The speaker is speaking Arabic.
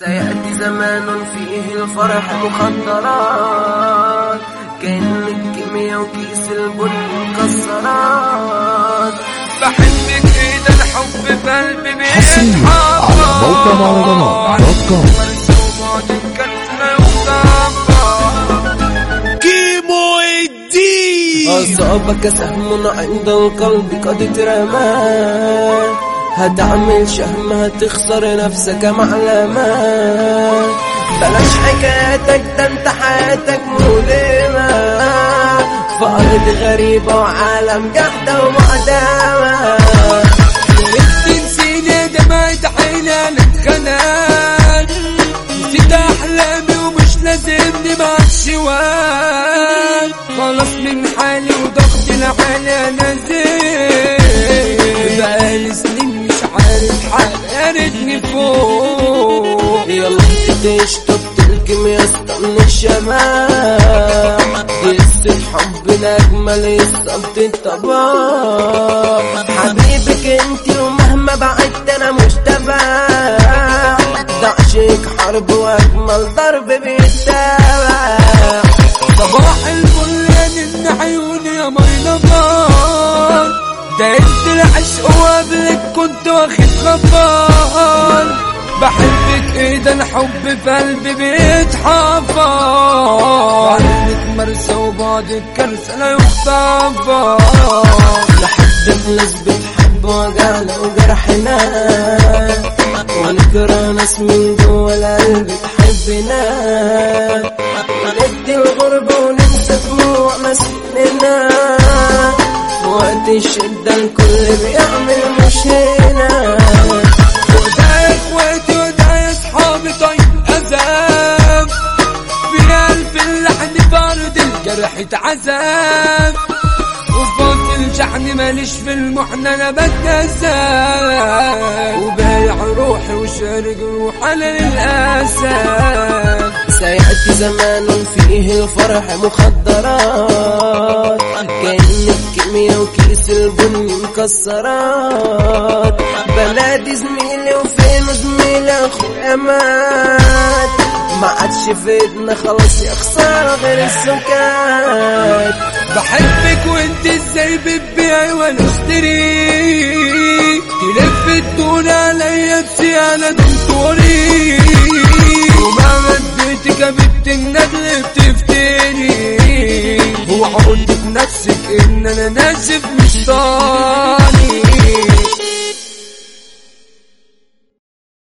سيأتي زمان فيه الفرح مخدرات كأن الكيميا وكيس البن مكسرات. بحبك إيه ده الحب في قلبي الدين. أصابك سهم عند القلب قد اترمى هتعمل شهم هتخسر نفسك معلمة بلاش حكايتك ده انت حياتك مؤلمة. في أرض غريبة وعالم جحدة ومعدمة دمعت عيني نسيت احلامي ومش لازمني خلاص من حالي وضغطي العالي أنا زين تشطب تلكم يا اسطى من الشمال قصة حبنا أجمل الصمت الطبع حبيبك أنت ومهما بعدت أنا مش تبع ده عشق حرب وأجمل ضرب بيتبع صباح الفل يا نن عيوني يا مي نبار ده انت العشق وقبلك كنت واخد خبار ده الحب في قلبي بيتحفر عينك مرسى وبعدك كرسة لا يغتفر نحب الناس بتحب وجعنا وجرحنا ونكره ناس من جوا القلب تحبنا. وندي الغربة وننسى دموع مسكننا وقت الشدة الكل بيعمل مش بارد الجرح اتعذب وفاصل شحن ماليش في المحنة أنا بتنسى وبايع روحي وشارك روح على للاسف سيأتي زمان فيه الفرح مخدرات. كأن الكيميا وكيس البن مكسرات. بلادي زميلي وفين زميلي أخويا مات. ما عادش في ايدنا خلاص يا خسارة غير السكات بحبك وانت إزاي بتبيعي وأنا اشتري؟ تلف الدون عليا بسيانة دكتوري. وما مديتك يا بنت الندل بتفتري هو عقدك نفسك إن أنا ناسف مش طاني